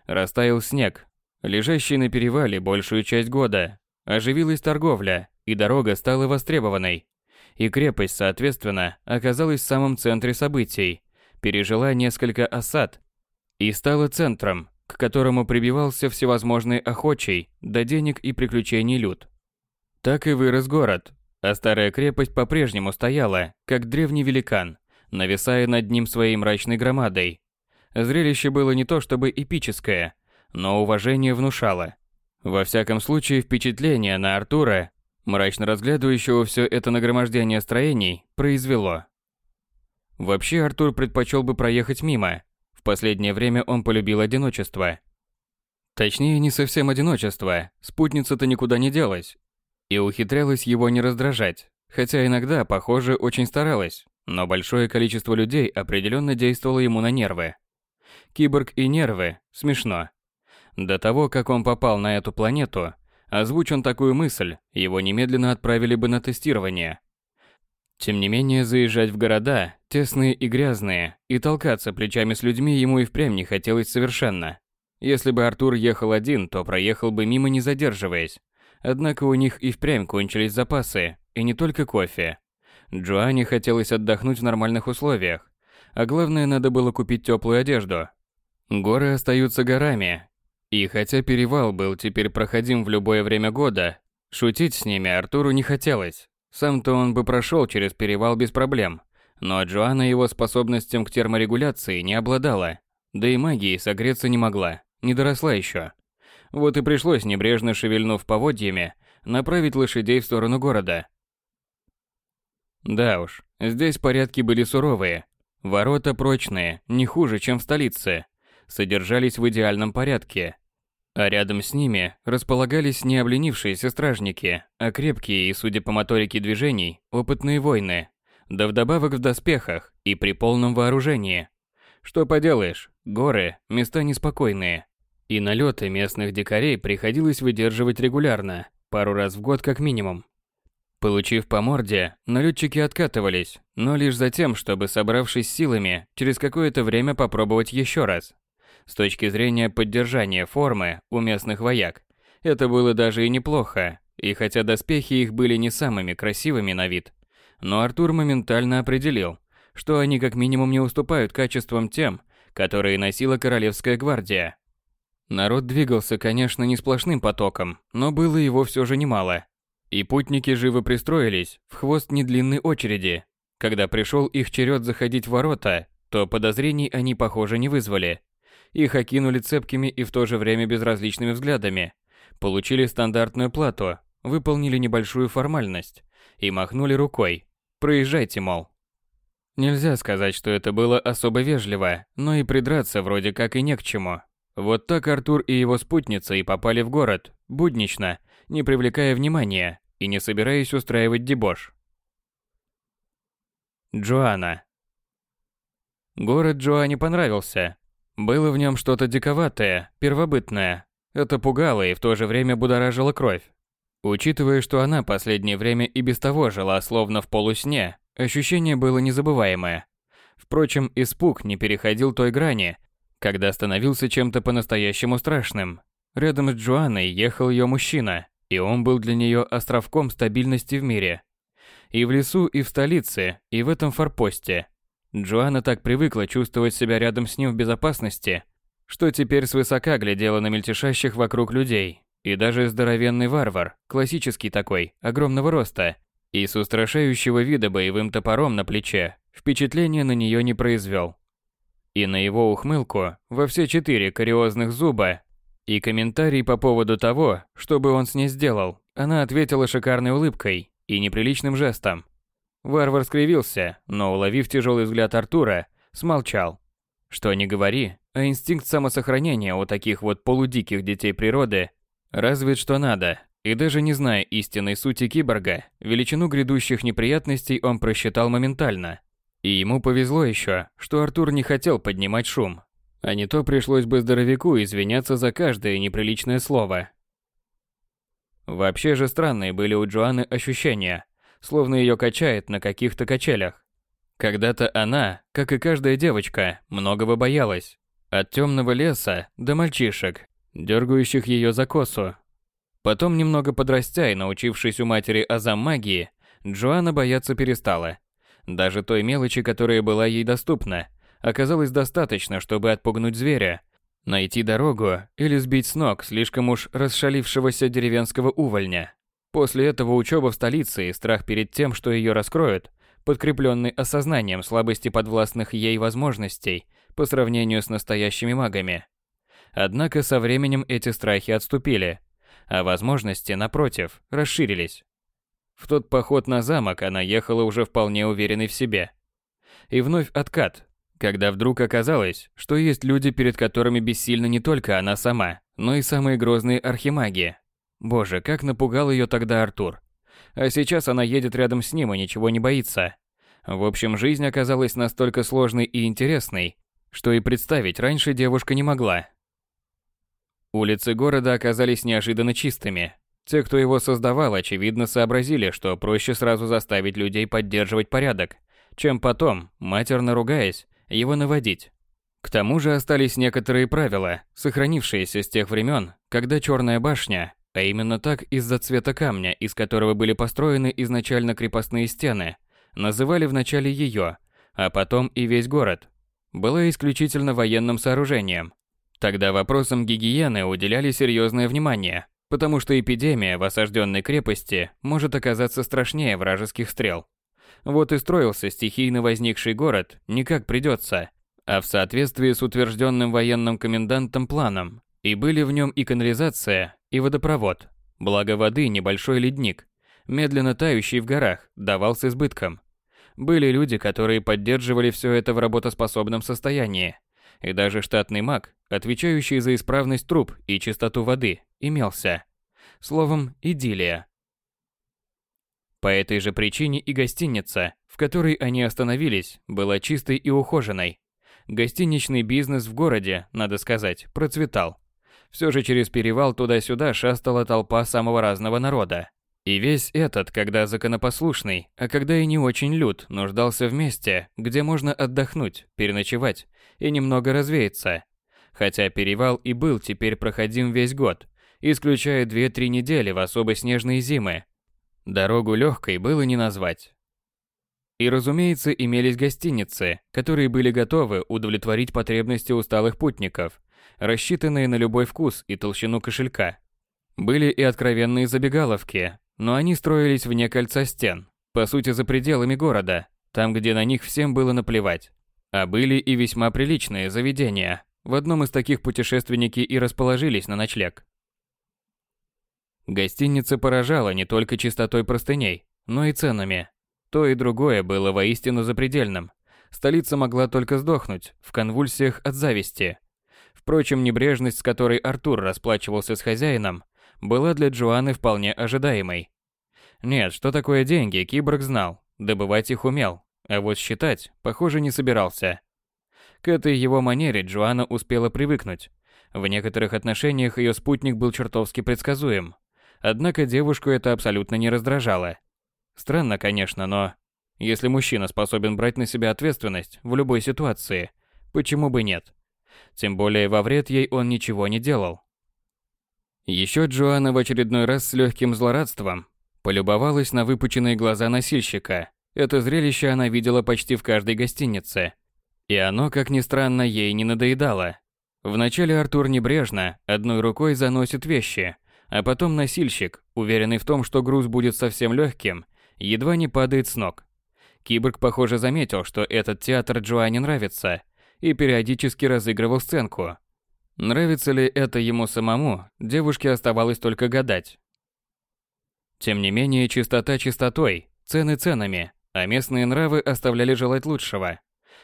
Растаял снег, лежащий на перевале большую часть года. Оживилась торговля, и дорога стала востребованной. И крепость, соответственно, оказалась в самом центре событий, пережила несколько осад и стала центром, к которому прибивался всевозможный охочий до денег и приключений люд. Так и вырос город, а старая крепость по-прежнему стояла, как древний великан, нависая над ним своей мрачной громадой. Зрелище было не то чтобы эпическое, но уважение внушало. Во всяком случае, впечатление на Артура, мрачно разглядывающего все это нагромождение строений, произвело. Вообще Артур предпочел бы проехать мимо. В последнее время он полюбил одиночество. Точнее, не совсем одиночество. Спутница-то никуда не делась. И ухитрялась его не раздражать. Хотя иногда, похоже, очень старалась. Но большое количество людей определенно действовало ему на нервы. Киборг и нервы – смешно. До того, как он попал на эту планету, озвучь он такую мысль, его немедленно отправили бы на тестирование. Тем не менее, заезжать в города, тесные и грязные, и толкаться плечами с людьми ему и впрямь не хотелось совершенно. Если бы Артур ехал один, то проехал бы мимо не задерживаясь. Однако у них и впрямь кончились запасы, и не только кофе. Джоанне хотелось отдохнуть в нормальных условиях, а главное, надо было купить теплую одежду. Горы остаются горами, и хотя перевал был теперь проходим в любое время года, шутить с ними Артуру не хотелось. Сам-то он бы прошел через перевал без проблем, но Джоанна его способностям к терморегуляции не обладала, да и магией согреться не могла, не доросла еще. Вот и пришлось, небрежно шевельнув поводьями, направить лошадей в сторону города. Да уж, здесь порядки были суровые. Ворота прочные, не хуже, чем в столице содержались в идеальном порядке, а рядом с ними располагались не обленившиеся стражники, а крепкие и, судя по моторике движений, опытные воины, да вдобавок в доспехах и при полном вооружении. Что поделаешь, горы – места неспокойные, и налеты местных дикарей приходилось выдерживать регулярно, пару раз в год как минимум. Получив по морде, налетчики откатывались, но лишь за тем, чтобы, собравшись силами, через какое-то время попробовать еще раз. С точки зрения поддержания формы у местных вояк, это было даже и неплохо, и хотя доспехи их были не самыми красивыми на вид, но Артур моментально определил, что они как минимум не уступают качествам тем, которые носила Королевская гвардия. Народ двигался, конечно, не сплошным потоком, но было его все же немало. И путники живо пристроились в хвост недлинной очереди. Когда пришел их черед заходить в ворота, то подозрений они, похоже, не вызвали. Их окинули цепкими и в то же время безразличными взглядами. Получили стандартную плату, выполнили небольшую формальность и махнули рукой. Проезжайте, мол. Нельзя сказать, что это было особо вежливо, но и придраться вроде как и не к чему. Вот так Артур и его спутница и попали в город, буднично, не привлекая внимания и не собираясь устраивать дебош. Джоанна Город Джоанне понравился, было в нем что-то диковатое, первобытное. Это пугало и в то же время будоражило кровь. Учитывая, что она последнее время и без того жила словно в полусне, ощущение было незабываемое. Впрочем, испуг не переходил той грани, когда становился чем-то по-настоящему страшным. Рядом с Джоанной ехал ее мужчина, и он был для нее островком стабильности в мире. И в лесу, и в столице, и в этом форпосте – Джоанна так привыкла чувствовать себя рядом с ним в безопасности, что теперь свысока глядела на мельтешащих вокруг людей. И даже здоровенный варвар, классический такой, огромного роста, и с устрашающего вида боевым топором на плече, впечатления на нее не произвел. И на его ухмылку во все четыре кариозных зуба и комментарий по поводу того, что бы он с ней сделал, она ответила шикарной улыбкой и неприличным жестом. Варвар скривился, но, уловив тяжелый взгляд Артура, смолчал. Что ни говори, а инстинкт самосохранения у таких вот полудиких детей природы развит что надо, и даже не зная истинной сути киборга, величину грядущих неприятностей он просчитал моментально. И ему повезло еще, что Артур не хотел поднимать шум, а не то пришлось бы здоровяку извиняться за каждое неприличное слово. Вообще же странные были у Джоанны ощущения, словно ее качает на каких-то качелях. Когда-то она, как и каждая девочка, многого боялась. От темного леса до мальчишек, дергающих ее за косу. Потом, немного подрастя и научившись у матери азам магии, Джоанна бояться перестала. Даже той мелочи, которая была ей доступна, оказалось достаточно, чтобы отпугнуть зверя, Найти дорогу или сбить с ног слишком уж расшалившегося деревенского увольня. После этого учеба в столице и страх перед тем, что ее раскроют, подкрепленный осознанием слабости подвластных ей возможностей по сравнению с настоящими магами. Однако со временем эти страхи отступили, а возможности, напротив, расширились. В тот поход на замок она ехала уже вполне уверенной в себе. И вновь откат, когда вдруг оказалось, что есть люди, перед которыми бессильна не только она сама, но и самые грозные архимаги. Боже, как напугал ее тогда Артур. А сейчас она едет рядом с ним и ничего не боится. В общем, жизнь оказалась настолько сложной и интересной, что и представить раньше девушка не могла. Улицы города оказались неожиданно чистыми. Те, кто его создавал, очевидно сообразили, что проще сразу заставить людей поддерживать порядок, чем потом, матерно ругаясь, его наводить. К тому же остались некоторые правила, сохранившиеся с тех времен, когда Черная башня, а именно так из-за цвета камня, из которого были построены изначально крепостные стены, называли вначале ее, а потом и весь город, была исключительно военным сооружением, Тогда вопросам гигиены уделяли серьезное внимание, потому что эпидемия в осажденной крепости может оказаться страшнее вражеских стрел. Вот и строился стихийно возникший город не как придется, а в соответствии с утвержденным военным комендантом планом, и были в нем и канализация, и водопровод. Благо воды небольшой ледник, медленно тающий в горах, давал с избытком. Были люди, которые поддерживали все это в работоспособном состоянии, и даже штатный маг, отвечающий за исправность труб и чистоту воды, имелся. Словом, идиллия. По этой же причине и гостиница, в которой они остановились, была чистой и ухоженной. Гостиничный бизнес в городе, надо сказать, процветал. Все же через перевал туда-сюда шастала толпа самого разного народа. И весь этот, когда законопослушный, а когда и не очень люд, нуждался в месте, где можно отдохнуть, переночевать и немного развеяться. Хотя перевал и был теперь проходим весь год, исключая 2-3 недели в особо снежные зимы. Дорогу легкой было не назвать. И, разумеется, имелись гостиницы, которые были готовы удовлетворить потребности усталых путников, рассчитанные на любой вкус и толщину кошелька. Были и откровенные забегаловки, но они строились вне кольца стен, по сути за пределами города, там, где на них всем было наплевать. А были и весьма приличные заведения. В одном из таких путешественники и расположились на ночлег. Гостиница поражала не только чистотой простыней, но и ценами. То и другое было воистину запредельным. Столица могла только сдохнуть в конвульсиях от зависти. Впрочем, небрежность, с которой Артур расплачивался с хозяином, была для Джоанны вполне ожидаемой. Нет, что такое деньги, Киборг знал, добывать их умел, а вот считать, похоже, не собирался. К этой его манере Джоанна успела привыкнуть. В некоторых отношениях ее спутник был чертовски предсказуем. Однако девушку это абсолютно не раздражало. Странно, конечно, но... Если мужчина способен брать на себя ответственность в любой ситуации, почему бы нет? Тем более во вред ей он ничего не делал. Еще Джоанна в очередной раз с легким злорадством полюбовалась на выпученные глаза носильщика. Это зрелище она видела почти в каждой гостинице. И оно, как ни странно, ей не надоедало. Вначале Артур небрежно, одной рукой заносит вещи, а потом носильщик, уверенный в том, что груз будет совсем легким, едва не падает с ног. Киборг, похоже, заметил, что этот театр Джоанне нравится, и периодически разыгрывал сценку, Нравится ли это ему самому, девушке оставалось только гадать. Тем не менее, чистота чистотой, цены ценами, а местные нравы оставляли желать лучшего.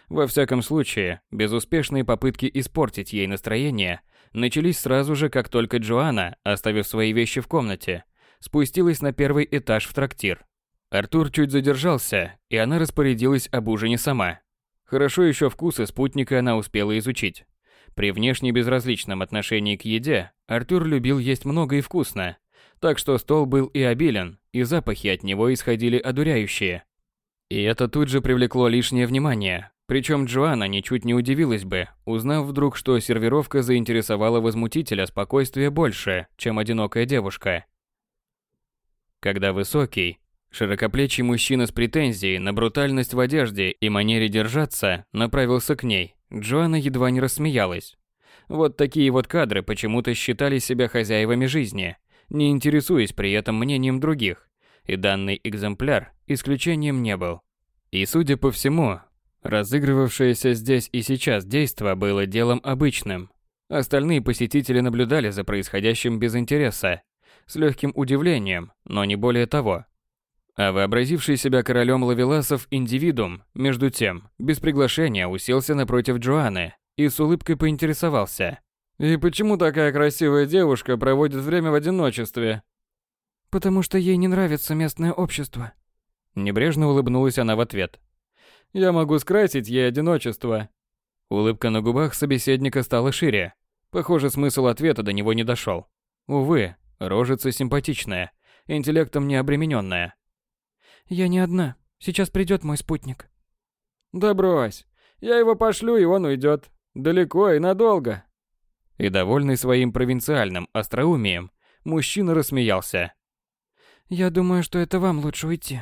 Во всяком случае, безуспешные попытки испортить ей настроение начались сразу же, как только Джоанна, оставив свои вещи в комнате, спустилась на первый этаж в трактир. Артур чуть задержался, и она распорядилась об ужине сама. Хорошо еще вкусы спутника она успела изучить. При внешне безразличном отношении к еде Артур любил есть много и вкусно, так что стол был и обилен, и запахи от него исходили одуряющие. И это тут же привлекло лишнее внимание, причем Джоанна ничуть не удивилась бы, узнав вдруг, что сервировка заинтересовала возмутителя спокойствия больше, чем одинокая девушка. Когда высокий, широкоплечий мужчина с претензией на брутальность в одежде и манере держаться направился к ней, Джоанна едва не рассмеялась. Вот такие вот кадры почему-то считали себя хозяевами жизни, не интересуясь при этом мнением других, и данный экземпляр исключением не был. И судя по всему, разыгрывавшееся здесь и сейчас действо было делом обычным. Остальные посетители наблюдали за происходящим без интереса, с легким удивлением, но не более того. А вообразивший себя королем лавеласов индивидуум, между тем, без приглашения уселся напротив Джоанны и с улыбкой поинтересовался. «И почему такая красивая девушка проводит время в одиночестве?» «Потому что ей не нравится местное общество». Небрежно улыбнулась она в ответ. «Я могу скрасить ей одиночество». Улыбка на губах собеседника стала шире. Похоже, смысл ответа до него не дошел. Увы, рожица симпатичная, интеллектом не обремененная. «Я не одна. Сейчас придет мой спутник». «Да брось. Я его пошлю, и он уйдет. Далеко и надолго». И довольный своим провинциальным остроумием, мужчина рассмеялся. «Я думаю, что это вам лучше уйти».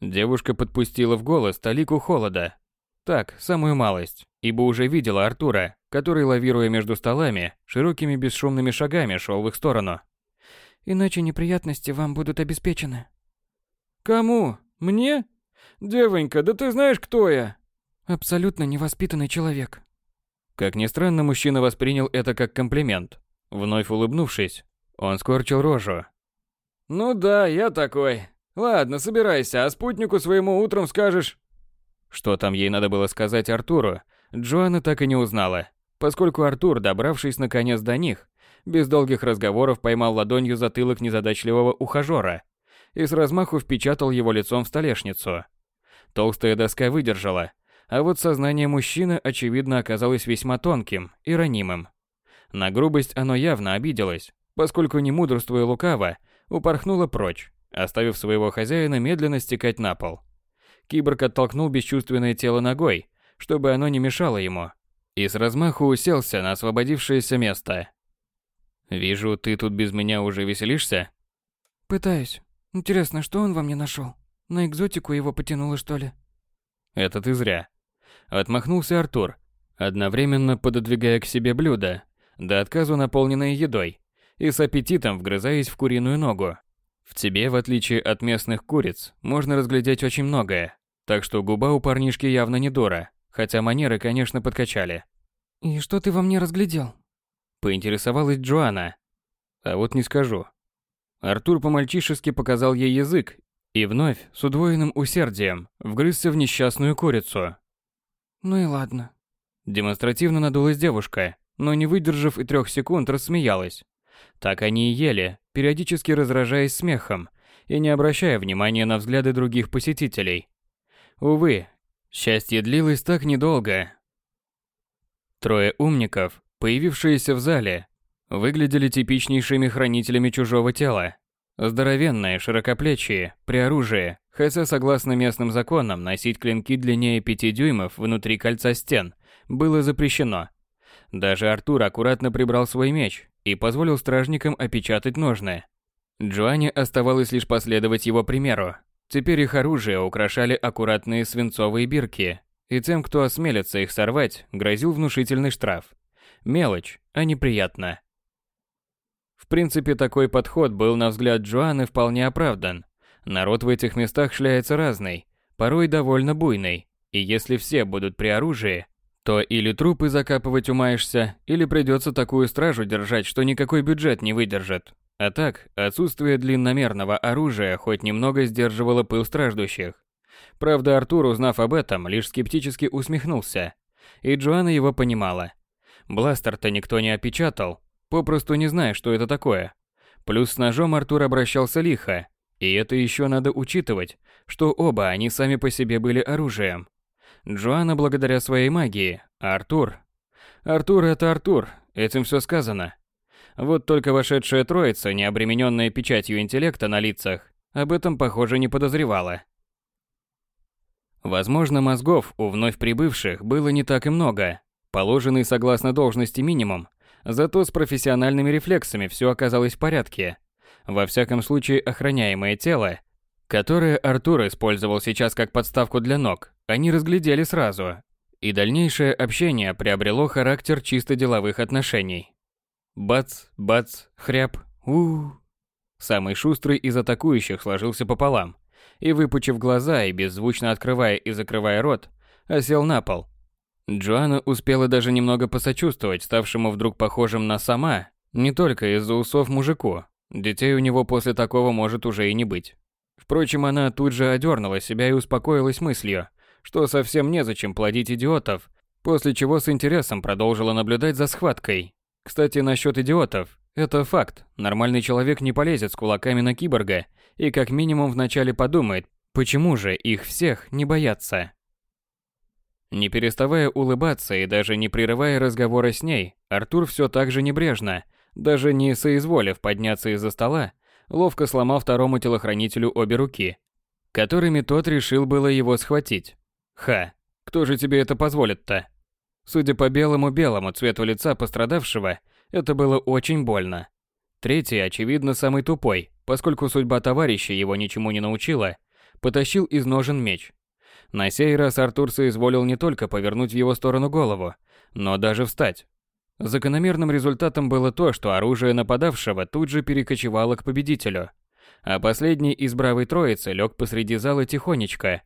Девушка подпустила в голос талику холода. Так, самую малость, ибо уже видела Артура, который, лавируя между столами, широкими бесшумными шагами шел в их сторону. «Иначе неприятности вам будут обеспечены». «Кому? Мне? Девонька, да ты знаешь, кто я?» «Абсолютно невоспитанный человек», как ни странно, мужчина воспринял это как комплимент. Вновь улыбнувшись, он скорчил рожу. «Ну да, я такой. Ладно, собирайся, а спутнику своему утром скажешь...» Что там ей надо было сказать Артуру, Джоанна так и не узнала, поскольку Артур, добравшись наконец до них, без долгих разговоров поймал ладонью затылок незадачливого ухажера и с размаху впечатал его лицом в столешницу. Толстая доска выдержала, а вот сознание мужчины, очевидно, оказалось весьма тонким и ранимым. На грубость оно явно обиделось, поскольку не мудрствуя лукаво, упорхнуло прочь, оставив своего хозяина медленно стекать на пол. Киборг оттолкнул бесчувственное тело ногой, чтобы оно не мешало ему, и с размаху уселся на освободившееся место. «Вижу, ты тут без меня уже веселишься?» «Пытаюсь. Интересно, что он во мне нашел? На экзотику его потянуло, что ли?» «Это ты зря. Отмахнулся Артур, одновременно пододвигая к себе блюдо, до отказу наполненное едой, и с аппетитом вгрызаясь в куриную ногу. В тебе, в отличие от местных куриц, можно разглядеть очень многое, так что губа у парнишки явно не дура, хотя манеры, конечно, подкачали. «И что ты во мне разглядел?» Поинтересовалась Джоанна. А вот не скажу. Артур по-мальчишески показал ей язык и вновь, с удвоенным усердием, вгрызся в несчастную курицу, ну и ладно. Демонстративно надулась девушка, но не выдержав и трех секунд, рассмеялась. Так они и ели, периодически разражаясь смехом и не обращая внимания на взгляды других посетителей. Увы, счастье длилось так недолго. Трое умников, появившиеся в зале, выглядели типичнейшими хранителями чужого тела. Здоровенные, широкоплечие, при оружии, хотя согласно местным законам носить клинки длиннее 5 дюймов внутри кольца стен было запрещено. Даже Артур аккуратно прибрал свой меч и позволил стражникам опечатать ножны. Джоанне оставалось лишь последовать его примеру. Теперь их оружие украшали аккуратные свинцовые бирки, и тем, кто осмелится их сорвать, грозил внушительный штраф. Мелочь, а неприятно. В принципе, такой подход был, на взгляд Джоанны, вполне оправдан. Народ в этих местах шляется разный, порой довольно буйный, и если все будут при оружии, то или трупы закапывать умаешься, или придется такую стражу держать, что никакой бюджет не выдержит. А так, отсутствие длинномерного оружия хоть немного сдерживало пыл страждущих. Правда, Артур, узнав об этом, лишь скептически усмехнулся. И Джоанна его понимала. Бластер-то никто не опечатал, попросту не зная, что это такое. Плюс с ножом Артур обращался лихо, и это еще надо учитывать, что оба они сами по себе были оружием. Джоанна благодаря своей магии, а Артур... Артур это Артур, этим все сказано. Вот только вошедшая троица, не обремененная печатью интеллекта на лицах, об этом, похоже, не подозревала. Возможно, мозгов у вновь прибывших было не так и много, положенный согласно должности минимум, Зато с профессиональными рефлексами все оказалось в порядке. Во всяком случае, охраняемое тело, которое Артур использовал сейчас как подставку для ног, они разглядели сразу. и дальнейшее общение приобрело характер чисто деловых отношений. Бац, бац, хряп, у, -у, -у. Самый шустрый из атакующих сложился пополам и, выпучив глаза и беззвучно открывая и закрывая рот, осел на пол. Джоанна успела даже немного посочувствовать ставшему вдруг похожим на сама, не только из-за усов мужику. Детей у него после такого может уже и не быть. Впрочем, она тут же одернула себя и успокоилась мыслью, что совсем незачем плодить идиотов, после чего с интересом продолжила наблюдать за схваткой. Кстати, насчет идиотов. Это факт. Нормальный человек не полезет с кулаками на киборга и как минимум вначале подумает, почему же их всех не боятся. Не переставая улыбаться и даже не прерывая разговора с ней, Артур все так же небрежно, даже не соизволив подняться из-за стола, ловко сломал второму телохранителю обе руки, которыми тот решил было его схватить. Ха, кто же тебе это позволит-то? Судя по белому-белому цвету лица пострадавшего, это было очень больно. Третий, очевидно, самый тупой, поскольку судьба товарища его ничему не научила, потащил из ножен меч. На сей раз Артур соизволил не только повернуть в его сторону голову, но даже встать. Закономерным результатом было то, что оружие нападавшего тут же перекочевало к победителю, а последний из бравой троицы лег посреди зала тихонечко,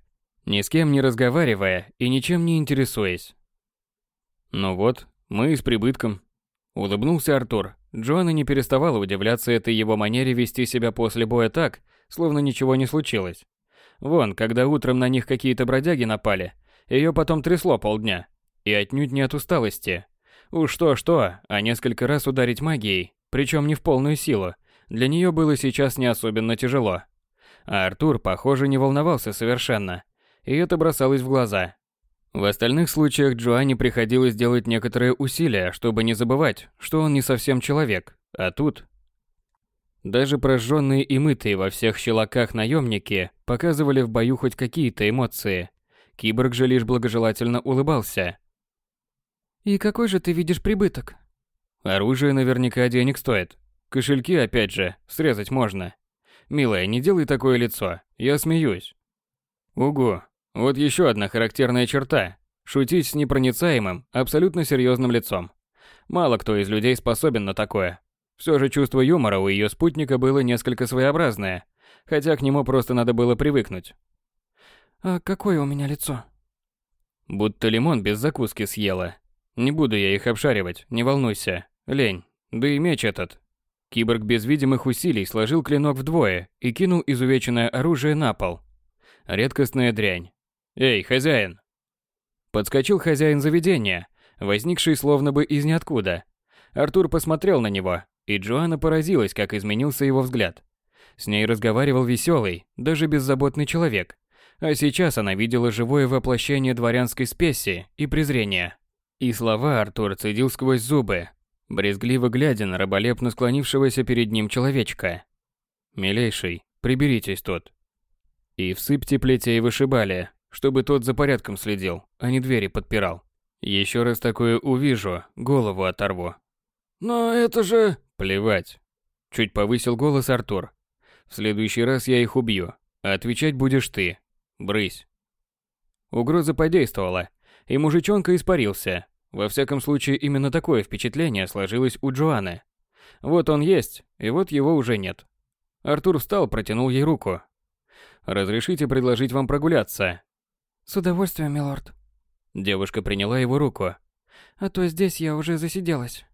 ни с кем не разговаривая и ничем не интересуясь. «Ну вот, мы с прибытком», — улыбнулся Артур. Джоанна не переставала удивляться этой его манере вести себя после боя так, словно ничего не случилось. Вон, когда утром на них какие-то бродяги напали, ее потом трясло полдня. И отнюдь не от усталости, Уж что-что, а несколько раз ударить магией, причем не в полную силу, для нее было сейчас не особенно тяжело. А Артур, похоже, не волновался совершенно, и это бросалось в глаза. В остальных случаях Джоанне приходилось делать некоторые усилия, чтобы не забывать, что он не совсем человек, а тут... Даже прожженные и мытые во всех щелоках наемники показывали в бою хоть какие-то эмоции. Киборг же лишь благожелательно улыбался, и какой же ты видишь прибыток? Оружие наверняка денег стоит. Кошельки, опять же, срезать можно. Милая, не делай такое лицо. Я смеюсь. Угу. Вот еще одна характерная черта. Шутить с непроницаемым, абсолютно серьезным лицом. Мало кто из людей способен на такое. Все же чувство юмора у ее спутника было несколько своеобразное, хотя к нему просто надо было привыкнуть. «А какое у меня лицо?» Будто лимон без закуски съела. Не буду я их обшаривать, не волнуйся. Лень. Да и меч этот. Киборг без видимых усилий сложил клинок вдвое и кинул изувеченное оружие на пол. Редкостная дрянь. «Эй, хозяин!» Подскочил хозяин заведения, возникший словно бы из ниоткуда. Артур посмотрел на него, и Джоанна поразилась, как изменился его взгляд. С ней разговаривал веселый, даже беззаботный человек. А сейчас она видела живое воплощение дворянской спеси и презрения. И слова Артур цедил сквозь зубы, брезгливо глядя на раболепно склонившегося перед ним человечка. «Милейший, приберитесь тут. И всыпьте плетей вышибали, чтобы тот за порядком следил, а не двери подпирал. Еще раз такое увижу, голову оторву». «Но это же...» «Плевать». Чуть повысил голос Артур. «В следующий раз я их убью, а отвечать будешь ты. Брысь». Угроза подействовала, и мужичонка испарился, во всяком случае, именно такое впечатление сложилось у Джоанны. Вот он есть, и вот его уже нет. Артур встал, протянул ей руку. «Разрешите предложить вам прогуляться?» «С удовольствием, милорд». Девушка приняла его руку. «А то здесь я уже засиделась».